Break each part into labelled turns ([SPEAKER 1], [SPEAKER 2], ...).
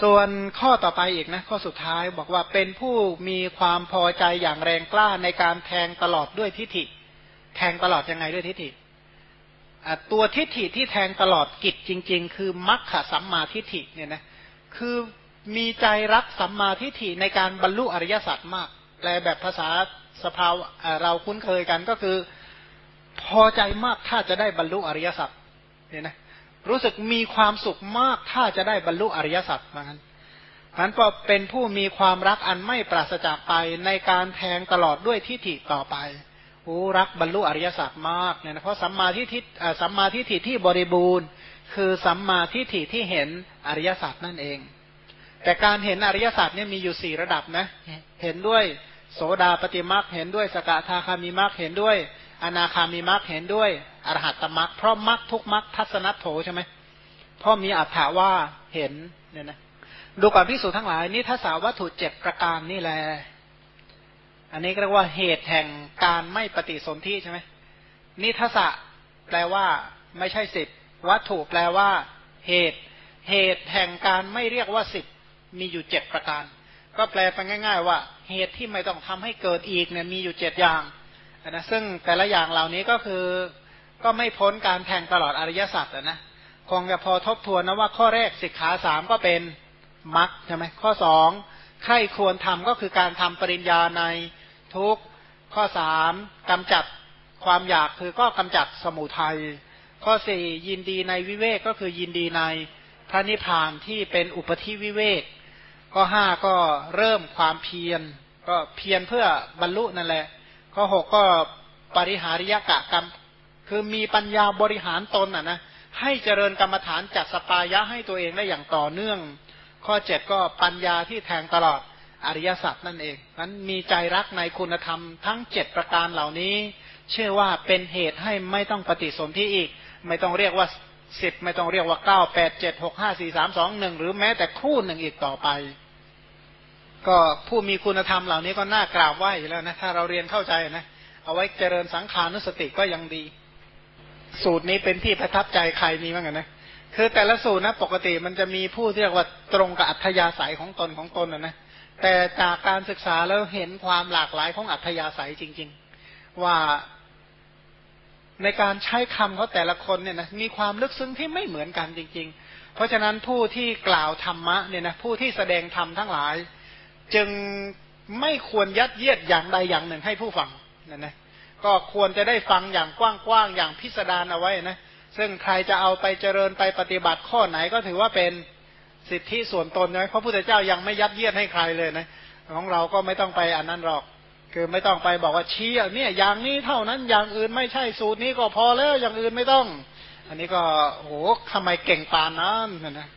[SPEAKER 1] ส่วนข้อต่อไปอีกนะ ข้อสุดท้ายบอกว่าเป็นผู้มีความพอใจอย่างแรงกล้าในการแทงตลอดด้วยทิฏฐิ แทงตลอดยังไงด้วยทิฏฐิตัวทิฏฐิที่แทงตลอดกิจจริง ๆ คือมัคคสัมมาทิฏฐิเนี่ยนะคือมีใจรักสัมมาทิฏฐิในการบรรลุอริยสัจมาก แปลแบบภาษาสภาวเราคุ้นเคยกันก็คือ พอใจมากถ้าจะได้บรรลุอริยสัจเนี่ยนะ รู้สึกมีความสุขมากถ้าจะได้บรรลุอริยสัจเหมือนกันนั้นก็เป็นผู้มีความรักอันไม่ปราศจากไปในการแทงตลอดด้วยทิฏฐิต่อไปโอ้รักบรรลุอริยสัจมากเนี่ยนะเพราะสัมมาทิฏฐิสัมมาทิฏฐิที่บริบูรณ์ คือสัมมาทิฏฐิที่เห็นอริยสัจนั่นเอง แต่การเห็นอริยสัจเนี่ยมีอยู่สี่ระดับนะ เห็นด้วยโสดาปฏิมักเห็นด้วยสกทาคามีมักเห็นด้วย อนาคามีมักเห็นด้วยอรหัตตมักเพราะมักทุกมักทัศนัตโถใช่ไหมเพราะมีอัฏฐาว่าเห็นเนี่ยนะดูก่อนพิสูจนทั้งหลายนี่ทัศวัตถุเจ็ดประการนี่แหละอันนี้เรียกว่าเหตุแห่งการไม่ปฏิสนธิใช่ไหมนิทัศแปลว่า ไม่ใช่สิบวัตถุแปลว่า เหตุ เหตุแห่งการไม่เรียกว่าสิบมีอยู่เจ็ดประการ ก็แปลไปง่าย ๆ ว่า เหตุที่ไม่ต้องทำให้เกิดอีกเนี่ยมีอยู่เจ็ดอย่าง นะซึ่งแต่ละอย่างเหล่านี้ก็คือก็ไม่พ้นการแทงตลอดอริยสัจนะคงจะพอทบทวนนะว่าข้อแรกสิกขาสามก็เป็นมรรคใช่ไหมข้อสองใครควรทำก็คือการทำปริญญาในทุกข้อสามกำจัดความอยากคือก็กำจัดสมุทัยข้อสี่ยินดีในวิเวกก็คือยินดีในพระนิพพานที่เป็นอุปธิวิเวกข้อห้าก็เริ่มความเพียร ก็เพียรเพื่อบรรลุนั่นแหละ ข้อหกก็ปริหาริยกะกรรม คือมีปัญญาบริหารตนอะนะให้เจริญกรรมฐานจัดสปายะให้ตัวเองได้อย่างต่อเนื่อง ข้อเจ็ดก็ปัญญาที่แทงตลอดอริยสัจนั่นเองนั้นมีใจรักในคุณธรรมทั้งเจ็ดประการเหล่านี้ เชื่อว่าเป็นเหตุให้ไม่ต้องปฏิสนธิอีก ไม่ต้องเรียกว่าสิบไม่ต้องเรียกว่าเก้าแปดเจ็ดหกห้าสี่สามสองหนึ่งหรือแม้แต่คู่หนึ่งอีกต่อไป ก็ผู้มีคุณธรรมเหล่านี้ก็น่ากราบไหว้อยู่แล้วนะถ้าเราเรียนเข้าใจนะเอาไว้เจริญสังขานุสติก็ยังดี สูตรนี้เป็นที่ประทับใจใครมีบ้างนะคือแต่ละสูตรนะปกติมันจะมีผู้ที่เรียกว่าตรงกับอัธยาศัยของตนของตนนะนะแต่จากการศึกษาแล้วเห็นความหลากหลายของอัธยาศัยจริง ๆ ว่าในการใช้คำเขาแต่ละคนเนี่ยนะมีความลึกซึ้งที่ไม่เหมือนกันจริง ๆ เพราะฉะนั้นผู้ที่กล่าวธรรมะเนี่ยนะผู้ที่แสดงธรรมทั้งหลาย จึงไม่ควรยัดเยียดอย่างใดอย่างหนึ่งให้ผู้ฟังนะนะก็ควรจะได้ฟังอย่างกว้างๆอย่างพิสดารเอาไว้นะซึ่งใครจะเอาไปเจริญไปปฏิบัติข้อไหนก็ถือว่าเป็นสิทธิส่วนตนนะพระพุทธเจ้ายังไม่ยัดเยียดให้ใครเลยนะของเราก็ไม่ต้องไปอันนั้นหรอก คือไม่ต้องไปบอกว่าชี้เนี่ยอย่างนี้เท่านั้นอย่างอื่นไม่ใช่สูตรนี้ก็พอแล้วอย่างอื่นไม่ต้อง อันนี้ก็โหทำไมเก่งปานนั้นนะ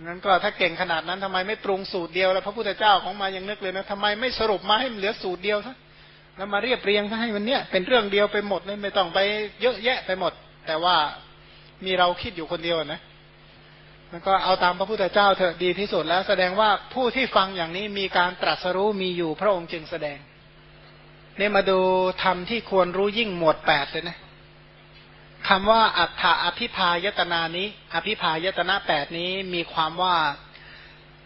[SPEAKER 1] นั้นก็ถ้าเก่งขนาดนั้นทำไมไม่ปรุงสูตรเดียวแล้วพระพุทธเจ้าของมายังนึกเลยนะทำไมไม่สรุปมาให้มันเหลือสูตรเดียวซะแล้วมาเรียบเรียงให้มันเนี้ยเป็นเรื่องเดียวไปหมดเลยไม่ต้องไปเยอะแยะไปหมด แต่ว่ามีเราคิดอยู่คนเดียวนะมันก็เอาตามพระพุทธเจ้าเถอะดีที่สุดแล้ว แสดงว่าผู้ที่ฟังอย่างนี้มีการตรัสรู้มีอยู่พระองค์จึงแสดงนี่มาดูธรรมที่ควรรู้ยิ่งหมวดแปดเลยนะ คำว่าอัฏฐอภิพายตนานี้ อภิพายตนะแปดนี้มีความว่า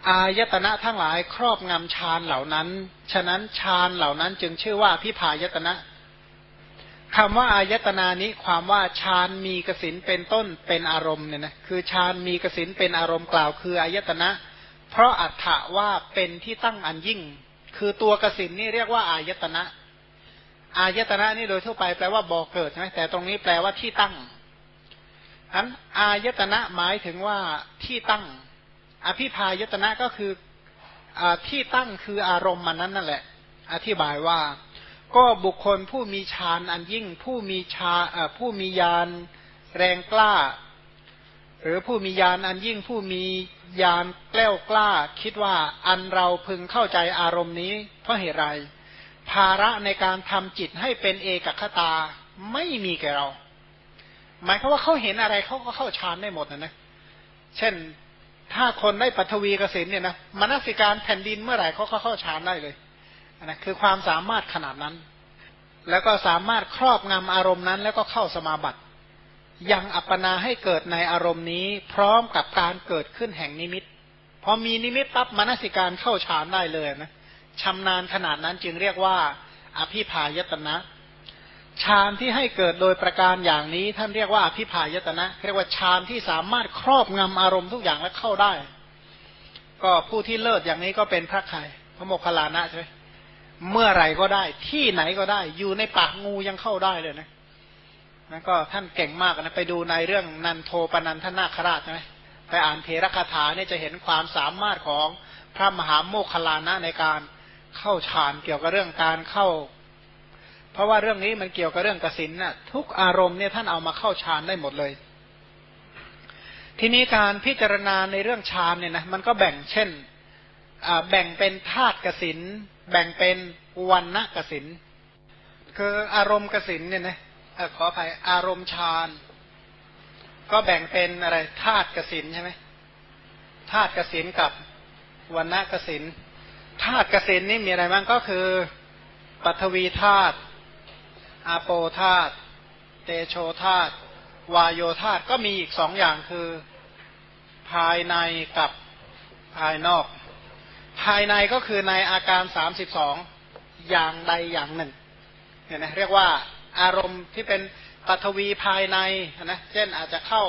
[SPEAKER 1] อายตนะทั้งหลายครอบงำฌานเหล่านั้น ฉะนั้นฌานเหล่านั้นจึงชื่อว่าพิพายตนะคำว่าอายตนานี้ความว่าฌานมีกสินเป็นต้นเป็นอารมณ์เนี่ยนะคือฌานมีกสินเป็นอารมณ์กล่าวคืออายตนะ เพราะอัฏฐว่าเป็นที่ตั้งอันยิ่ง คือตัวกสินนี่เรียกว่าอายตนะ อายตนะนี่โดยทั่วไปแปลว่าบ่อเกิดใช่ไหมแต่ตรงนี้แปลว่าที่ตั้งอันอายตนะหมายถึงว่าที่ตั้ง อภิพายตนะก็คืออที่ตั้งคืออารมณ์มันนั้นนั่นแหละ อธิบายว่า ก็บุคคลผู้มีฌานอันยิ่ง ผู้มีชาผู้มียานแรงกล้า หรือผู้มียานอันยิ่งผู้มียานแกล้วกล้า คิดว่าอันเราพึงเข้าใจอารมณ์นี้เพราะเหตุไร ภาระในการทำจิตให้เป็นเอกคตาไม่มีแก่เรา หมายความว่าเขาเห็นอะไรเขาก็เข้าฌานได้หมดนะนะ เช่นถ้าคนได้ปัทวีกสินเนี่ยนะมนสิการแผ่นดินเมื่อไหร่เขาก็เข้าฌานได้เลยนะคือความสามารถขนาดนั้น แล้วก็สามารถครอบงำอารมณ์นั้น แล้วก็เข้าสมาบัติ ยังอัปปนาให้เกิดในอารมณ์นี้ พร้อมกับการเกิดขึ้นแห่งนิมิตพพอมีนิมิตปั๊บมนสิการเข้าฌานได้เลยนะ ชำนาญขนาดนั้นจึงเรียกว่า อภิพายตนะฌานที่ให้เกิดโดยประการอย่างนี้ ท่านเรียกว่าอภิพายตนะเรียกว่าฌานที่สามารถครอบงำอารมณ์ทุกอย่างและเข้าได้ ก็ผู้ที่เลิศอย่างนี้ก็เป็นพระไข่พระโมคคัลลานะใช่ไหมเมื่อไรก็ได้ ที่ไหนก็ได้ อยู่ในปากงูยังเข้าได้เลยนะนั่นก็ท่านเก่งมากนะไปดูในเรื่องนันโทปนันทนาคราชใช่ไหมไปอ่านเทระคาถาเนี่ยจะเห็นความสามารถของพระมหาโมคคัลลานะในการ เข้าฌานเกี่ยวกับเรื่องการเข้า เพราะว่าเรื่องนี้มันเกี่ยวกับเรื่องกสินน่ะ ทุกอารมณ์เนี่ยท่านเอามาเข้าฌานได้หมดเลย ทีนี้การพิจารณาในเรื่องฌานเนี่ยนะมันก็แบ่งเช่นแบ่งเป็นธาตุกสินแบ่งเป็นวันณกสินคืออารมณ์กสินเนี่ยนะขออภัยอารมณ์ฌานก็แบ่งเป็นอะไรธาตุกสินใช่ไหมธาตุกสินกับวันณกสิน ธาตุเกสินนี่มีอะไรบ้างก็คือปัทวีธาตุอาโปธาตุเตโชธาตุวายโยธาตุก็มีอีกสองอย่างคือภายในกับภายนอก ภายในก็คือในอาการสามสิบสองอย่างใดอย่างหนึ่งเนี่ยนะเรียกว่าอารมณ์ที่เป็นปัทวีภายในนะเช่นอาจจะเข้า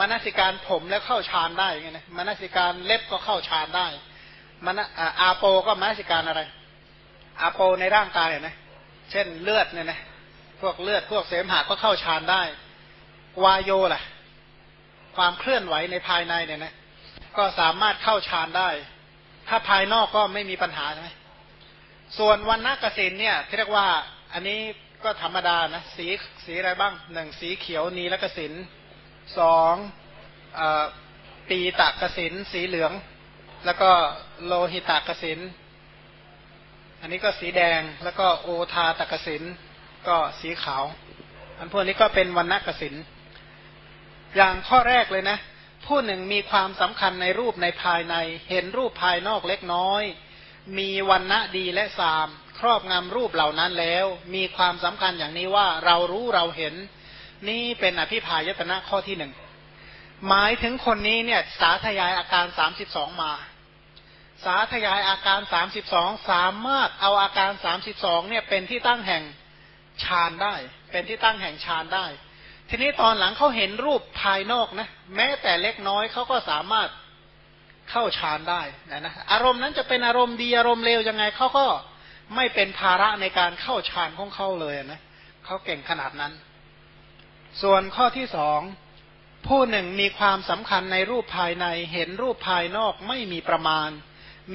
[SPEAKER 1] มนสิการผมแล้วเข้าฌานได้ไงนะมนสิการเล็บก็เข้าฌานได้ มนอาโปก็มนสิการอะไร อาโปในร่างกายเนะ เช่นเลือดเนี่ยนะ พวกเลือดพวกเสมหะก็เข้าฌานได้ วายโยล่ะ ความเคลื่อนไหวในภายในเนี่ยนะ ก็สามารถเข้าฌานได้ ถ้าภายนอกก็ไม่มีปัญหาใช่ไหมส่วนวันนักสินเนี่ยที่เรียกว่าอันนี้ก็ธรรมดานะ สีสีอะไรบ้างหนึ่งสีเขียวนีละกสินสองอปีตะกสินสีเหลือง แล้วก็โลหิตะกสิน อันนี้ก็สีแดง แล้วก็โอทาตะกสิน ก็สีขาว อันพวกนี้ก็เป็นวันณกสิน อย่างข้อแรกเลยนะ ผู้หนึ่งมีความสำคัญในรูปในภายใน เห็นรูปภายนอกเล็กน้อย มีวันณะดีและสาม ครอบงำรูปเหล่านั้นแล้ว มีความสำคัญอย่างนี้ว่าเรารู้เราเห็น นี่เป็นอภิพายตนะข้อที่หนึ่งหมายถึงคนนี้เนี่ยสาธยายอาการสามสิบสองมา สาธยายอาการสามสิบสองสามารถเอาอาการสามสิบสองเนี่ยเป็นที่ตั้งแห่งฌานได้ เป็นที่ตั้งแห่งฌานได้ ทีนี้ตอนหลังเขาเห็นรูปภายนอกนะแม้แต่เล็กน้อยเขาก็สามารถเข้าฌานได้นะนะอารมณ์นั้นจะเป็นอารมณ์ดีอารมณ์เลวยังไงเขาก็ไม่เป็นภาระในการเข้าฌานของเขาเลยนะเขาเก่งขนาดนั้น ส่วนข้อที่สองผู้หนึ่งมีความสำคัญในรูปภายในเห็นรูปภายนอกไม่มีประมาณ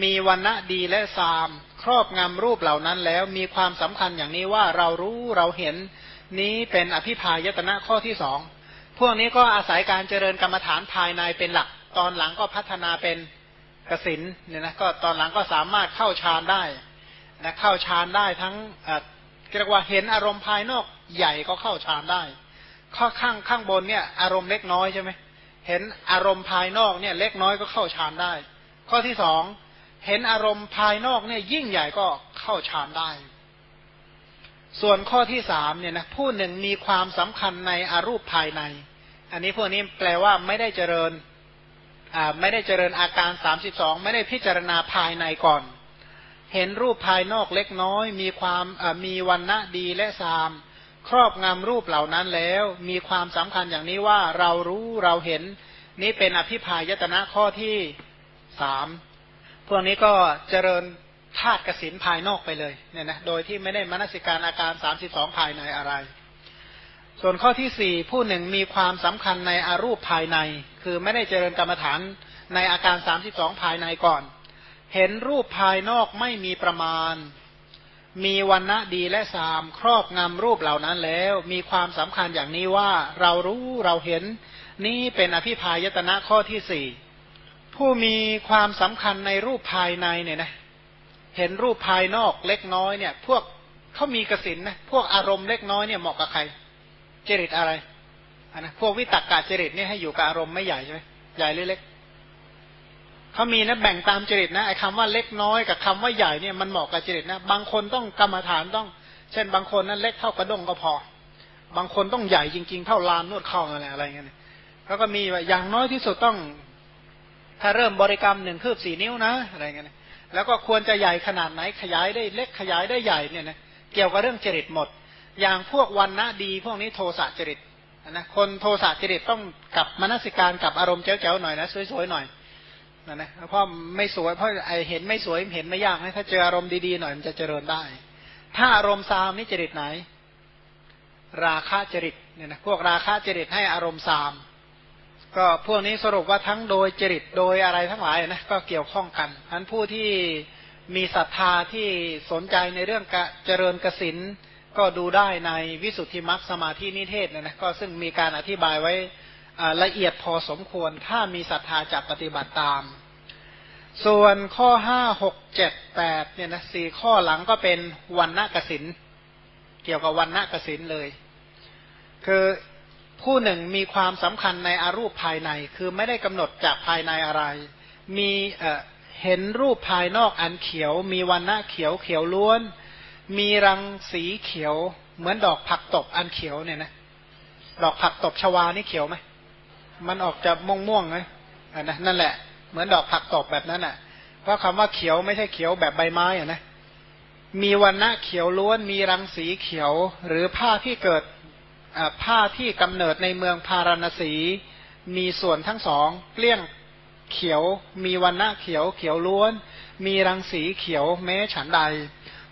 [SPEAKER 1] มีวันณะดีและสาม ครอบงำรูปเหล่านั้นแล้วมีความสำคัญอย่างนี้ว่าเรารู้เราเห็นนี้เป็นอภิพายตนะข้อที่สอง พวกนี้ก็อาศัยการเจริญกรรมฐานภายในเป็นหลัก ตอนหลังก็พัฒนาเป็นกสินเนี่ยนะก็ตอนหลังก็สามารถเข้าฌานได้นะเข้าฌานได้ทั้งเรียกว่าเห็นอารมณ์ภายนอกใหญ่ก็เข้าฌานได้ ข้อข้างข้างบนเนี่ยอารมณ์เล็กน้อยใช่ไหมเห็นอารมณ์ภายนอกเนี่ยเล็กน้อยก็เข้าฌานได้ ข้อที่สอง เห็นอารมณ์ภายนอกเนี่ยยิ่งใหญ่ก็เข้าฌานได้ ส่วนข้อที่สามเนี่ยนะผู้หนึ่งมีความสำคัญในอารูปภายใน อันนี้พวกนี้แปลว่าไม่ได้เจริญไม่ได้เจริญอาการสามสิบสองไม่ได้พิจารณาภายในก่อน เห็นรูปภายนอกเล็กน้อย มีความมีวันณะดีและสาม ครอบงำรูปเหล่านั้นแล้ว มีความสำคัญอย่างนี้ว่าเรารู้เราเห็น นี้เป็นอภิพายตนะข้อที่สาม พวกนี้ก็เจริญธาตุกสินภายนอกไปเลยเนี่ยนะโดยที่ไม่ได้มนสิการอาการสามสิบสองภายในอะไร ส่วนข้อที่สี่ผู้หนึ่งมีความสำคัญในอารูปภายใน คือไม่ได้เจริญกรรมฐานในอาการสามสิบสองภายในก่อน เห็นรูปภายนอกไม่มีประมาณ มีวันณะดีและสามครอบงำรูปเหล่านั้นแล้ว มีความสำคัญอย่างนี้ว่าเรารู้เราเห็นนี่เป็นอภิพายตนะข้อที่สี่ ผู้มีความสำคัญในรูปภายในเนี่ยนะ เห็นรูปภายนอกเล็กน้อยเนี่ย พวกเขามีกสินนะพวกอารมณ์เล็กน้อยเนี่ยเหมาะกับใคร เจริตอะไรอันนะพวกวิตกกาจริตเนี่ยให้อยู่กับอารมณ์ไม่ใหญ่ใช่ไหมใหญ่หรือเล็กเขามีนะแบ่งตามจริตนะไอ้คาว่าเล็กน้อยกับคำว่าใหญ่เนี่ยมันเหมาะกับจริตนะบางคนต้องกรรมฐานต้อง เช่น บางคนนั้นเล็กเท่ากระด้งก็พอ บางคนต้องใหญ่จริง ๆ เท่าลานนวดเข้าอะไรอะไรเงี้ยแล้วก็มีว่าอย่างน้อยที่สุดต้อง ถ้าเริ่มบริกรรมหนึ่งคืบสี่นิ้วนะอะไรเงี้ยแล้วก็ควรจะใหญ่ขนาดไหนขยายได้เล็กขยายได้ใหญ่เนี่ยนะเกี่ยวกับเรื่องจริตหมด อย่างพวกวันนะดี พวกนี้โทสะจริตนะคนโทสะจริตต้องกับมนสิการกับอารมณ์เจ้าๆหน่อยนะสวยๆหน่อยนะนะเพราะไม่สวยเพราะไอเห็นไม่สวยเห็นไม่ยากนะถ้าเจออารมณ์ดีๆหน่อยมันจะเจริญได้ ถ้าอารมณ์ซามนี่จริตไหน ราคะจริตเนี่ยนะพวกราคะจริตให้อารมณ์ซาม ก็พวกนี้สรุปว่าทั้งโดยจริตโดยอะไรทั้งหลายนะก็เกี่ยวข้องกันอันผู้ที่มีศรัทธาที่สนใจในเรื่องเจริญกสินก็ดูได้ในวิสุทธิมรรคสมาธินิเทศนะนะก็ซึ่งมีการอธิบายไว้ละเอียดพอสมควร ถ้ามีศรัทธาจะปฏิบัติตาม ส่วนข้อห้าหกเจ็ดแปดเนี่ยนะสี่ข้อหลังก็เป็นวันณกสินเกี่ยวกับวันณกสินเลย คือ ผู้หนึ่งมีความสำคัญในอารูปภายใน คือไม่ได้กำหนดจากภายในอะไร มีเห็นรูปภายนอกอันเขียว มีวันณะเขียวเขียวล้วน มีรังสีเขียว เหมือนดอกผักตบอันเขียวเนี่ยนะดอกผักตบชวานี่เขียวไหมมันออกจะม่วงม่วงไหมอันนะนั่นแหละ เหมือนดอกผักตบแบบนั้นอะ เพราะคำว่าเขียวไม่ใช่เขียวแบบใบไม้อะนะมีวันณะเขียวล้วน มีรังสีเขียว หรือผ้าที่เกิด ผ้าที่กำเนิดในเมืองพาราณสี มีส่วนทั้งสองเกลี้ยงเขียว มีวันณะเขียวเขียวล้วน มีรังสีเขียวแม้ฉันใด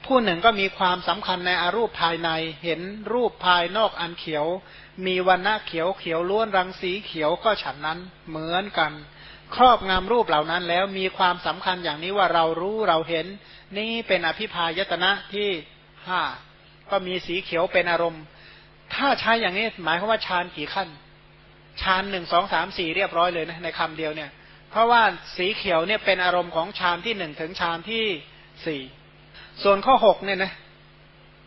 [SPEAKER 1] ผู้หนึ่งก็มีความสำคัญในอารูปภายในเห็นรูปภายนอกอันเขียว มีวันณะเขียวเขียวล้วนรังสีเขียวก็ฉันนั้นเหมือนกัน ครอบงามรูปเหล่านั้นแล้วมีความสำคัญอย่างนี้ว่าเรารู้เราเห็น นี่เป็นอภิพายตนะที่ห้าก็มีสีเขียวเป็นอารมณ์ ถ้าใช้อย่างนี้หมายความว่าฌานกี่ขั้นฌานหนึ่งสองสามสี่เรียบร้อยเลยนะในคำเดียวเนี่ย เพราะว่าสีเขียวเนี่ยเป็นอารมณ์ของฌานที่หนึ่งถึงฌานที่สี่ส่วนข้อหกเนี่ยนะ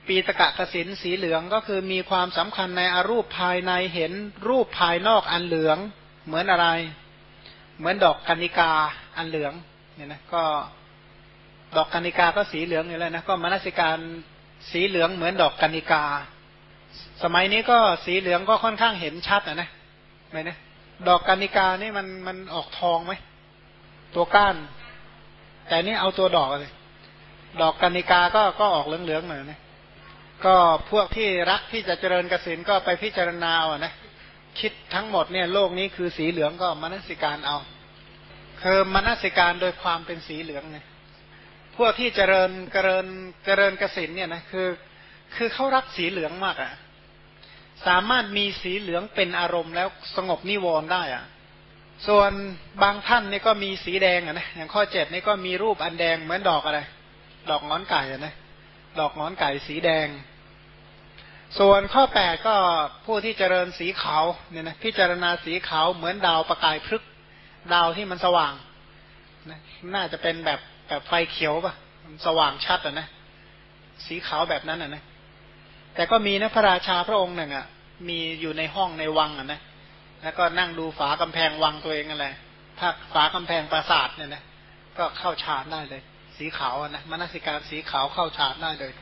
[SPEAKER 1] ปีตกะกสินสีเหลืองก็คือมีความสำคัญในอรูปภายในเห็นรูปภายนอกอันเหลืองเหมือนอะไร เหมือนดอกกัญญิกาอันเหลืองเนี่ยนะก็ดอกกัญญิกาก็สีเหลืองอยู่แล้วนะก็มนสิการสีเหลืองเหมือนดอกกัญญิกา สมัยนี้ก็สีเหลืองก็ค่อนข้างเห็นชัดอะนะไหมนะดอกกัญญิกานี่มันมันออกทองไหมตัวก้าน แต่นี่เอาตัวดอกเลยดอกกัญญิกาก็ก็ออกเหลืองๆหน่อยนะก็พวกที่รักที่จะเจริญกสินก็ไปพิจารณาอะนะคิดทั้งหมดเนี่ยโลกนี้คือสีเหลืองก็มนสิการเอาคือมนสิการโดยความเป็นสีเหลืองไงพวกที่เจริญเจริญเจริญกสินเนี่ยนะคือ คือเขารักสีเหลืองมากอะ่ะ สามารถมีสีเหลืองเป็นอารมณ์แล้วสงบนิวรณ์ได้อะส่วนบางท่านนี่ก็มีสีแดงอะนะอย่างข้อเจ็ดนี่ก็มีรูปอันแดงเหมือนดอกอะไร ดอกงอนไก่อะนะดอกงอนไก่สีแดง ส่วนข้อแปดก็ผู้ที่เจริญสีขาวเนี่ยนะพิจารณาสีขาวเหมือนดาวประกายพฤกดาวที่มันสว่างนะน่าจะเป็นแบบแบบไฟเขียวป่ะ สว่างชัดอะนะ สีขาวแบบนั้นอะนะ แต่ก็มีนะพระราชาพระองค์หนึ่งอะ มีอยู่ในห้องในวังอะนะแล้วก็นั่งดูฝากำแพงวังตัวเองอะไรถ้าฝากำแพงปราสาทเนี่ยนะก็เข้าฌานได้เลย สีขาวนะมนสิการสีขาวเข้าฌานได้เลย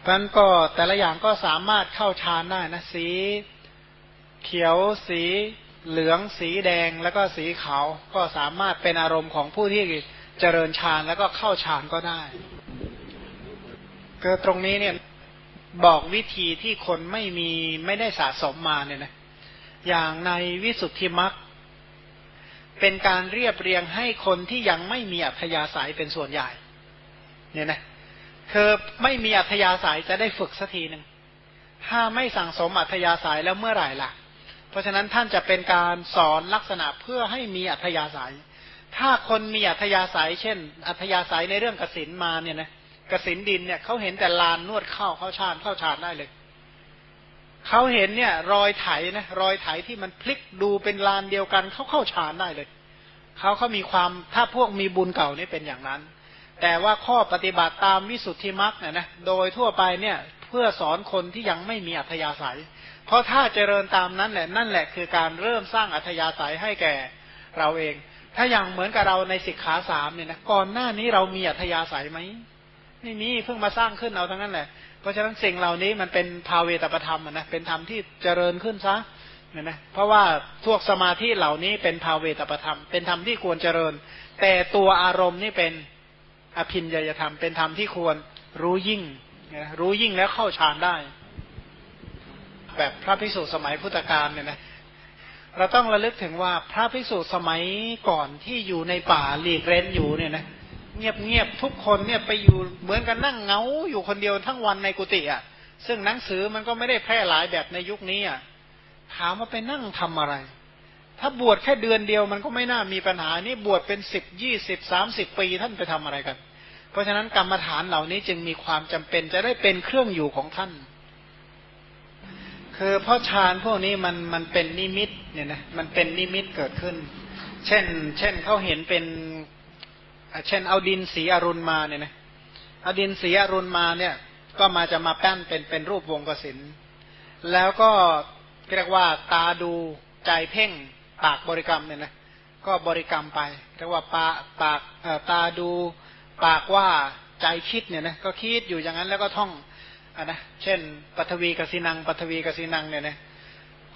[SPEAKER 1] เพราะนั้นก็แต่ละอย่างก็สามารถเข้าฌานได้นะสีเขียวสีเหลืองสีแดงแล้วก็สีขาวก็สามารถเป็นอารมณ์ของผู้ที่เจริญฌานแล้วก็เข้าฌานก็ได้ก็ตรงนี้เนี่ย บอกวิธีที่คนไม่มีไม่ได้สะสมมาเนี่ยนะ อย่างในวิสุทธิมรรคเป็นการเรียบเรียงให้คนที่ยังไม่มีอัธยาศัยเป็นส่วนใหญ่ เนี่ยนะคือไม่มีอัธยาศัยจะได้ฝึกสักทีหนึ่งถ้าไม่สั่งสมอัธยาศัยแล้วเมื่อไหร่ล่ะ เพราะฉะนั้นท่านจะเป็นการสอนลักษณะเพื่อให้มีอัธยาศัย ถ้าคนมีอัธยาศัย เช่น อัธยาศัยในเรื่องกสินมาเนี่ยนะ กสินดินเนี่ยเขาเห็นแต่ลานนวดเข้าเข้าชานเข้าชานได้เลยเขาเห็นเนี่ย รอยไถนะรอยไถที่มันพลิกดูเป็นลานเดียวกันเขาเข้าชานได้เลยเขาเขามีความถ้าพวกมีบุญเก่านี่เป็นอย่างนั้น แต่ว่าข้อปฏิบัติตามวิสุทธิมรรคเนี่ยนะโดยทั่วไปเนี่ยเพื่อสอนคนที่ยังไม่มีอัธยาศัย เพราะถ้าเจริญตามนั้นแหละนั่นแหละคือการเริ่มสร้างอัธยาศัยให้แก่เราเอง ถ้าอย่างเหมือนกับเราในสิกขาสามเนี่ยนะก่อนหน้านี้เรามีอัธยาศัยไหม ไม่มีเพิ่งมาสร้างขึ้นเอาทั้งนั้นแหละ เพราะฉะนั้นสิ่งเหล่านี้มันเป็นภาเวตประธรรมนะเป็นธรรมที่เจริญขึ้นซะเนี่ยนะเพราะว่าพวกสมาธิเหล่านี้เป็นภาเวตประธรรม เป็นธรรมที่ควรเจริญ แต่ตัวอารมณ์นี่เป็นอภินญยธรรม เป็นธรรมที่ควรรู้ยิ่งรู้ยิ่งแล้วเข้าฌานได้ แบบพระภิกษุสมัยพุทธกาลเนี่ยนะเราต้องระลึกถึงว่าพระภิกษุสมัยก่อนที่อยู่ในป่าหลีกเร้นอยู่เนี่ยนะ เงียบเงียบทุกคนเนี่ยไปอยู่เหมือนกันนั่งเงาอยู่คนเดียวทั้งวันในกุฏิอะ ซึ่งหนังสือมันก็ไม่ได้แพร่หลายแบบในยุคนี้อะถามว่าไปนั่งทำอะไร ถ้าบวชแค่เดือนเดียวมันก็ไม่น่ามีปัญหานี่บวชเป็นสิบยี่สิบสามสิบปีท่านไปทำอะไรกัน เพราะฉะนั้นกรรมฐานเหล่านี้จึงมีความจำเป็นจะได้เป็นเครื่องอยู่ของท่าน คือพราะฌานพวกนี้มันมันเป็นนิมิตเนี่ยนะมันเป็นนิมิตเกิดขึ้น เช่น เช่นเขาเห็นเป็น เช่นเอาดินสีอรุณมาเนี่ยนะเอาดินสีอรุณมาเนี่ย ก็มาจะมาแป้นเป็นเป็นรูปวงกสินแล้วก็เรียกว่าตาดูใจเพ่งปากบริกรรมเนี่ยนะก็บริกรรมไปเรียกว่าปาปากตาดูปากว่าใจคิดเนี่ยนะก็คิดอยู่อย่างนั้นแล้วก็ท่องอะนะเช่นปัทวีกสินังปัทวีกสินังเนี่ยนะ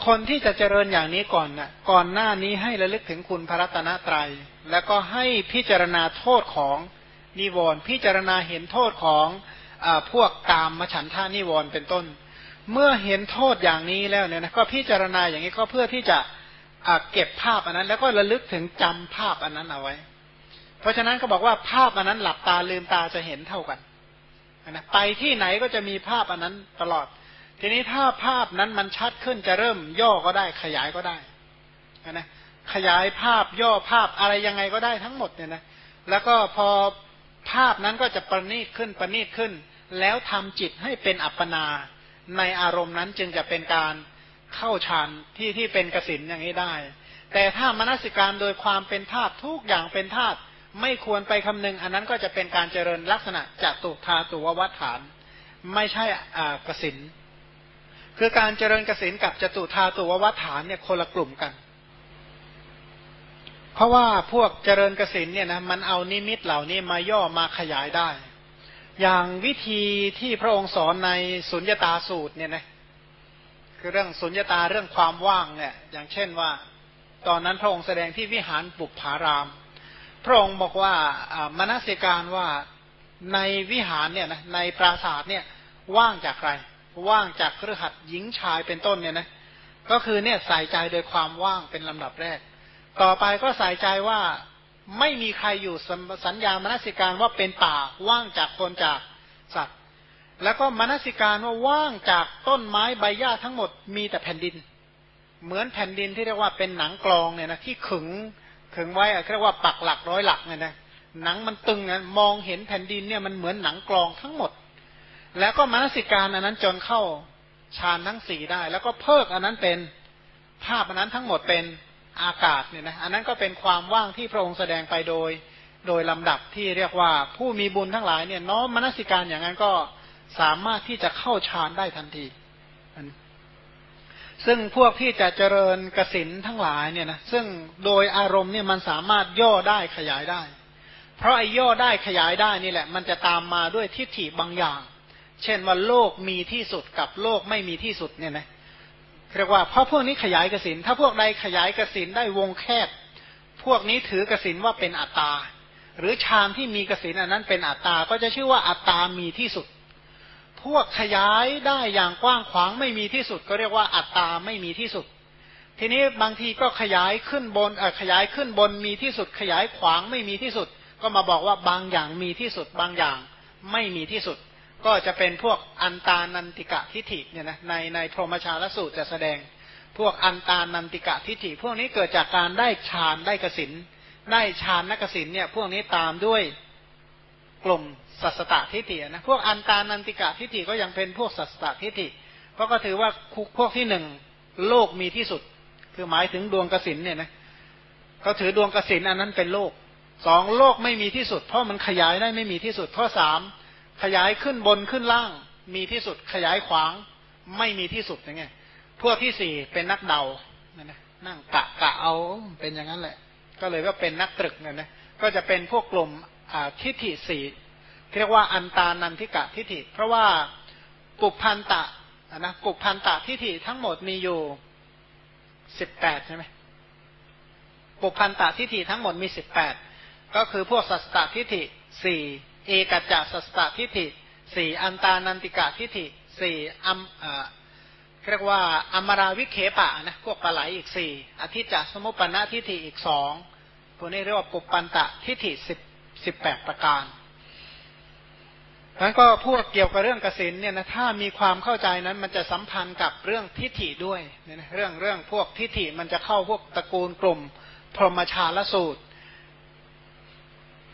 [SPEAKER 1] คนที่จะเจริญอย่างนี้ก่อนนะ่ะ ก่อนหน้านี้ให้ระลึกถึงคุณพระรัตนตรยัย แล้วก็ให้พิจารณาโทษของนิวรณ์พิจารณาเห็นโทษของอพวกกามมฉันท่านิวรณ์เป็นต้น เมื่อเห็นโทษอย่างนี้แล้วเนี่ยนะก็พิจารณาอย่างนี้ก็เพื่อที่จะเก็บภาพอันนั้น แล้วก็ระลึกถึงจำภาพอันนั้นเอาไว้ เพราะฉะนั้นก็บอกว่าภาพอันนั้นหลับตาลืมตาจะเห็นเท่ากันนะไปที่ไหนก็จะมีภาพอันนั้นตลอด ทีนี้ถ้าภาพนั้นมันชัดขึ้นจะเริ่มย่อก็ได้ขยายก็ได้นะขยายภาพย่อภาพอะไรยังไงก็ได้ทั้งหมดเนี่ยนะแล้วก็พอภาพนั้นก็จะประณีตขึ้นประณีตขึ้น แล้วทำจิตให้เป็นอัปปนา ในอารมณ์นั้นจึงจะเป็นการเข้าฌานที่ที่เป็นกสินอย่างนี้ได้ แต่ถ้ามนสิการโดยความเป็นธาตุทุกอย่างเป็นธาตุไม่ควรไปคำนึง อันนั้นก็จะเป็นการเจริญลักษณะจตุธาตุววัฏฐาน ไม่ใช่อ่ากสิน คือการเจริญกสินกับจตุธาตุววัฏฐานเนี่ยคนละกลุ่มกัน เพราะว่าพวกเจริญกสินเนี่ยนะมันเอานิมิตเหล่านี้มาย่อมาขยายได้ อย่างวิธีที่พระองค์สอนในสุญญตาสูตรเนี่ยนะคือเรื่องสุญญตาเรื่องความว่างเนี่ย อย่างเช่นว่า ตอนนั้นพระองค์แสดงที่วิหารปุปผาราม พระองค์บอกว่ามนสิการว่าในวิหารเนี่ยนะในปราสาทเนี่ยว่างจากใคร ว่างจากเครือขัดหญิงชายเป็นต้นเนี่ยนะก็คือเนี่ยใส่ใจโดยความว่างเป็นลำดับแรก ต่อไปก็ใส่ใจว่าไม่มีใครอยู่สัญญามนสิการว่าเป็นป่าว่างจากคนจากสัตว์ แล้วก็มนสิการว่าว่างจากต้นไม้ใบหญ้าทั้งหมดมีแต่แผ่นดิน เหมือนแผ่นดินที่เรียกว่าเป็นหนังกลองเนี่ยนะที่ขึงขึงไว้เรียกว่าปักหลักร้อยหลักเนี่ยนะหนังมันตึงนะมองเห็นแผ่นดินเนี่ยมันเหมือนหนังกลองทั้งหมด แล้วก็มนสิการอันนั้นจนเข้าฌานทั้งสี่ได้ แล้วก็เพิกอันนั้นเป็นภาพอันนั้นทั้งหมดเป็นอากาศเนี่ยนะอันนั้นก็เป็นความว่างที่พระองค์แสดงไปโดย โดยลำดับที่เรียกว่าผู้มีบุญทั้งหลายเนี่ยน้อมมนสิการอย่างนั้นก็สามารถที่จะเข้าฌานได้ทันทีซึ่งพวกที่จะเจริญกสินทั้งหลายเนี่ยนะซึ่งโดยอารมณ์เนี่ยมันสามารถย่อได้ขยายได้ เพราะไอ้ย่อได้ขยายได้นี่แหละ มันจะตามมาด้วยทิฏฐิบางอย่าง เช่นว่าโลกมีที่สุดกับโลกไม่มีที่สุดเนี่ยนะเรียกว่าเพราะพวกนี้ขยายกสินถ้าพวกใดขยายกสินได้วงแคบ พวกนี้ถือกสินว่าเป็นอัตตา หรือฌานที่มีกสินอันนั้นเป็นอัตตา ก็จะชื่อว่าอัตตามีที่สุด พวกขยายได้อย่างกว้างขวางไม่มีที่สุด ก็เรียกว่าอัตตาไม่มีที่สุด ทีนี้บางทีก็ขยายขึ้นบนขยายขึ้นบนมีที่สุด ขยายขวางไม่มีที่สุด ก็มาบอกว่าบางอย่างมีที่สุด บางอย่างไม่มีที่สุด ก็จะเป็นพวกอันตานันติกะทิฏฐิเนี่ยนะในในพรหมชาลสูตรจะแสดง พวกอันตานันติกะทิฏฐิ พวกนี้เกิดจากการได้ฌานได้กสินได้ฌานนักสินเนี่ย พวกนี้ตามด้วยกลุ่มสัสตตทิฏฐินะพวกอันตานันติกะทิฏฐิก็ยังเป็นพวกสัสตตทิฏฐิเพราะก็ถือว่าพวกที่หนึ่งโลกมีที่สุด คือหมายถึงดวงกสินเนี่ยนะก็ถือดวงกสินอันนั้นเป็นโลกสองโลกไม่มีที่สุด เพราะมันขยายได้ไม่มีที่สุดข้อสาม ขยายขึ้นบนขึ้นล่าง มีที่สุดขยายขวางไม่มีที่สุดยังไงพวกที่สี่เป็นนักเดานะนั่งกะกะเอาเป็นอย่างนั้นแหละ ก็เลยว่าเป็นนักตรึกเนี่ยนะก็จะเป็นพวกกลุ่มทิฏฐิสี่เรียกว่าอันตานันทิกะทิฏฐิ เพราะว่ากุพันตะนะกุพันตะทิฏฐิทั้งหมดมีอยู่สิบแปดใช่ไหมปุพันตะทิฏฐิทั้งหมดมีสิบแปดก็คือพวกสัสตทิฏฐิสี่ เอกัจจสัสตทิฏฐิสี่อันตานันติกะทิฏฐิสี่อัมเรียกว่าอมราวิเคปะนะพวกปลาไหลอีกสี่อธิจัสมุปปนะทิฏฐิอีกสองพวกนี้เรียกว่าปุปันตะทิฏฐิสิบสิบแปดประการนั้นก็พวกเกี่ยวกับเรื่องกสินเนี่ยนะถ้ามีความเข้าใจนั้นมันจะสัมพันธ์กับเรื่องทิฏฐิด้วยเนี่ยนะเรื่องเรื่องพวกทิฏฐิมันจะเข้าพวกตระกูลกลุ่ม พรหมชาลสูตร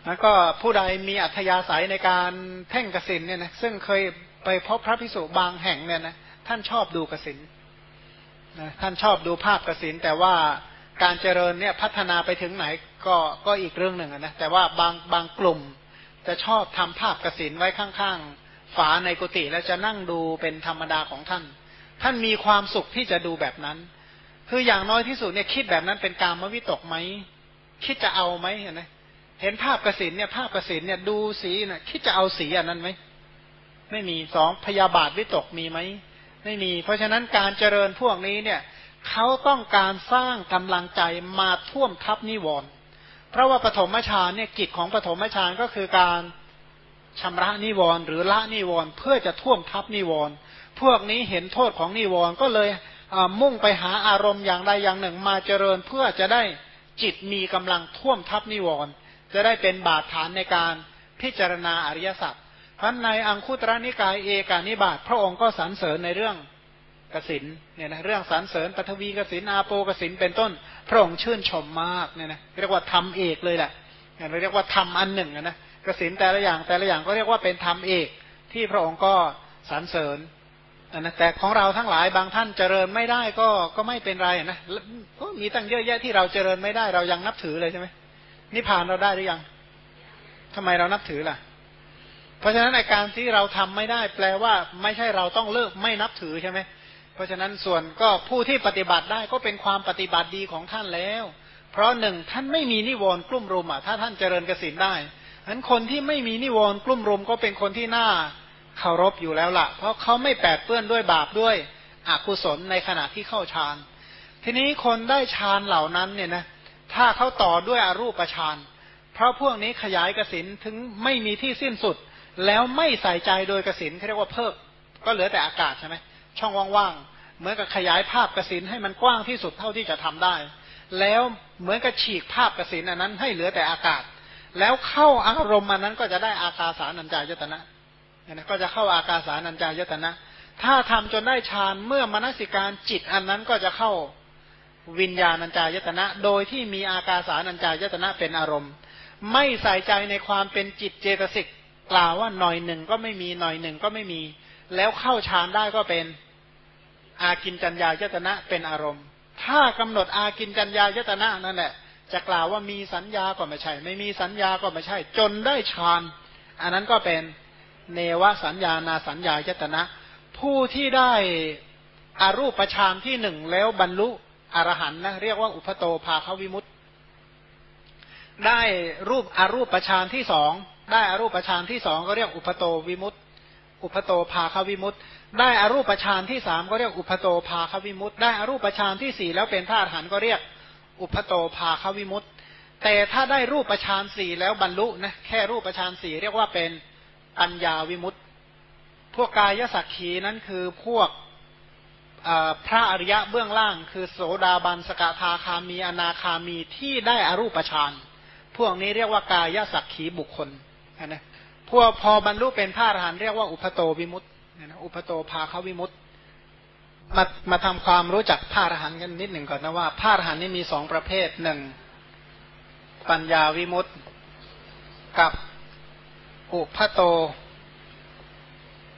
[SPEAKER 1] แล้วก็ผู้ใดมีอัธยาศัยในการเพ่งกสินเนี่ยนะซึ่งเคยไปพบพระพิสุบางแห่งเนี่ยนะท่านชอบดูกสินนะท่านชอบดูภาพกสินแต่ว่าการเจริญเนี่ยพัฒนาไปถึงไหนก็ก็อีกเรื่องหนึ่งนะแต่ว่าบางบางกลุ่มจะชอบทำภาพกสินไว้ข้างๆ ฝาในกุฏิแล้วจะนั่งดูเป็นธรรมดาของท่าน ท่านมีความสุขที่จะดูแบบนั้น คืออย่างน้อยที่สุดเนี่ยคิดแบบนั้นเป็นการมวิตกไหมคิดจะเอาไหมเห็นไหม เห็นภาพกสินเนี่ยภาพกสินเนี่ยดูสีนะ่ะคิดจะเอาสีอันนั้นไหมไม่มีสองพยาบาทวิตกมีไหมไม่มี เพราะฉะนั้นการเจริญพวกนี้เนี่ยเขาต้องการสร้างกำลังใจมาท่วมทับนิวรณ์เพราะว่าปฐมฌานเนี่ยกิจของปฐมฌานก็คือการชำระนิวรณ์หรือละนิวรณ์เพื่อจะท่วมทับนิวรณ์พวกนี้เห็นโทษของนิวรณ์ก็เลยมุ่งไปหาอารมณ์อย่างใดอย่างหนึ่งมาเจริญเพื่อจะได้จิตมีกำลังท่วมทับนิวรณ์ จะได้เป็นบาดฐานในการพิจารณาอริยสัจพันในอังคุตระนิกายเอกานิบาตพระองค์ก็สรรเสริญในเรื่องกสินเนี่ยนะเรื่องสรรเสริญปฐวีกสินอาโปกสินเป็นต้น พระองค์ชื่นชมมากเนี่ยนะเรียกว่าทำเอกเลยแหละเราเรียกว่าทำอันหนึ่งนะกสินแต่ละอย่างแต่ละอย่างก็เรียกว่าเป็นธรรมเอกที่พระองค์ก็สรรเสริญนะแต่ของเราทั้งหลายบางท่านเจริญไม่ได้ก็ก็ไม่เป็นไรนะก็มีตั้งเยอะแยะที่เราเจริญไม่ได้เรายังนับถือเลยใช่ไหม นิพพานเราได้หรือยังทำไมเรานับถือล่ะ เพราะฉะนั้นในการที่เราทำไม่ได้แปลว่า ไม่ใช่เราต้องเลิกไม่นับถือใช่ไหมเพราะฉะนั้นส่วนก็ผู้ที่ปฏิบัติได้ก็เป็นความปฏิบัติดีของท่านแล้ว เพราะหนึ่งท่านไม่มีนิวรณ์กลุ่มรุมอะถ้าท่านเจริญกสินได้ฉะนั้นคนที่ไม่มีนิวรณ์กลุ่มรุมก็เป็นคนที่น่าเคารพอยู่แล้วละ่ะ เพราะเขาไม่แปดเปื้อนด้วยบาปด้วยอกุศลในขณะที่เข้าฌานทีนี้คนได้ฌานเหล่านั้นเนี่ยนะ ถ้าเขาต่อด้วยอรูปฌานเพราะพวกนี้ขยายกสินถึงไม่มีที่สิ้นสุด แล้วไม่ใส่ใจโดยกสินเขาเรียกว่าเพิก ก็เหลือแต่อากาศใช่ไหมช่องว่างๆเหมือนกับขยายภาพกสินให้มันกว้างที่สุดเท่าที่จะทำได้ แล้วเหมือนกับฉีกภาพกสินอันนั้นให้เหลือแต่อากาศ แล้วเข้าอารมณ์อันนั้นก็จะได้อากาสานัญจายตนะนะก็จะเข้าอากาสานัญจายตนะ ถ้าทำจนได้ฌานเมื่อมนสิการจิตอันนั้นก็จะเข้า วิญญาณัญจายตนะ โดยที่มีอากาสานัญจายตนะเป็นอารมณ์ ไม่ใส่ใจในความเป็นจิตเจตสิกกล่าวว่าหน่อยหนึ่งก็ไม่มีหน่อยหนึ่งก็ไม่มี แล้วเข้าฌานได้ก็เป็นอากินจัญญายตนะเป็นอารมณ์ ถ้ากำหนดอากินจัญญายตนะนั่นแหละจะกล่าวว่ามีสัญญาก็ไม่ใช่ ไม่มีสัญญาก็ไม่ใช่ จนได้ฌานอันนั้นก็เป็นเนวสัญญานาสัญญายตนะ ผู้ที่ได้อารูปฌานที่หนึ่งแล้วบรรลุ อรหันนะเรียกว่าอุปโตภาควิมุตได้รูปอรูปฌานที่สองได้อรูปฌานที่สองก็เรียกอุปโตวิมุตอุปโตภาควิมุตได้อรูปฌานที่สามก็เรียกอุปโตภาควิมุตได้อรูปฌานที่สี่แล้วเป็นธาตุหันก็เรียกอุปโตภาควิมุตแต่ถ้าได้รูปฌานสี่แล้วบรรลุนะแค่รูปฌานสี่เรียกว่าเป็นปัญญาวิมุตพวกกายสักขีนั้นคือพวก พระอริยะเบื้องล่าง คือโสดาบันสกทาคามีอนาคามีที่ได้อรูปฌานพวกนี้เรียกว่ากายสักขีบุคคลนะพวกพอบรรลุเป็นพระอรหันต์เรียกว่าอุปโตวิมุตต์นะอุปโตภาควิมุตต์มามาทำความรู้จักพระอรหันต์กันนิดหนึ่งก่อนนะว่าพระอรหันต์นี่มีสองประเภทหนึ่งปัญญาวิมุตต์กับอุปโต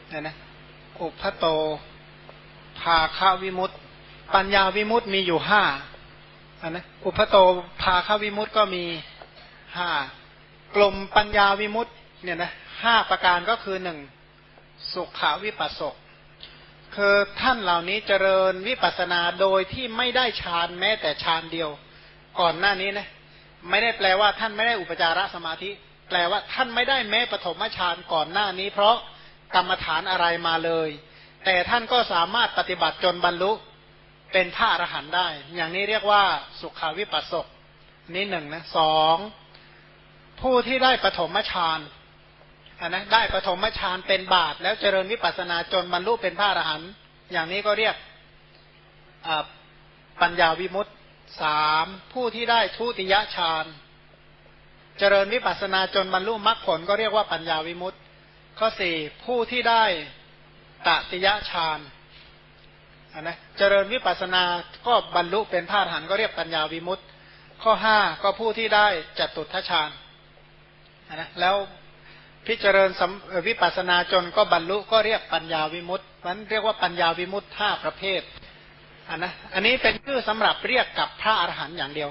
[SPEAKER 1] เนี่ยนะอุปโต ภาคาวิมุตต์ปัญญาวิมุตต์มีอยู่ห้าอันนะอุปโตภาคาวิมุตต์ก็มีห้ากลุ่มปัญญาวิมุตต์เนี่ยนะห้าประการก็คือหนึ่งสุขาวิปัสสกคือท่านเหล่านี้เจริญวิปัสนาโดยที่ไม่ได้ฌานแม้แต่ฌานเดียว ก่อนหน้านี้นะไม่ได้แปลว่าท่านไม่ได้อุปจารสมาธิ แปลว่าท่านไม่ได้แม้ปฐมฌานก่อนหน้านี้ เพราะกรรมฐานอะไรมาเลย แต่ท่านก็สามารถปฏิบัติจนบรรลุเป็นพระอรหันต์ได้ อย่างนี้เรียกว่าสุขาวิปัสสกนี่หนึ่งนะสองผู้ที่ได้ปฐมฌานอันนะได้ปฐมฌานเป็นบาท แล้วเจริญวิปัสนาจนบรรลุเป็นพระอรหันต์อย่างนี้ก็เรียกปัญญาวิมุตติสามผู้ที่ได้ทุติยฌานเจริญวิปัสนาจนบรรลุมรรคผลก็เรียกว่าปัญญาวิมุตติ ข้อสี่ผู้ที่ได้ ตติยฌานนะเจริญวิปัสสนาก็บรรลุเป็นพระอรหันต์ก็เรียกปัญญาวิมุตติ ข้อห้าก็ผู้ที่ได้จตุทัชฌานนะแล้วพิจารณาวิปัสนาจนก็บรรลุก็เรียกปัญญาวิมุตต์มันเรียกว่าปัญญาวิมุตต์ห้าประเภทอันนะอันนี้เป็นชื่อสำหรับเรียกกับพระอรหันต์อย่างเดียว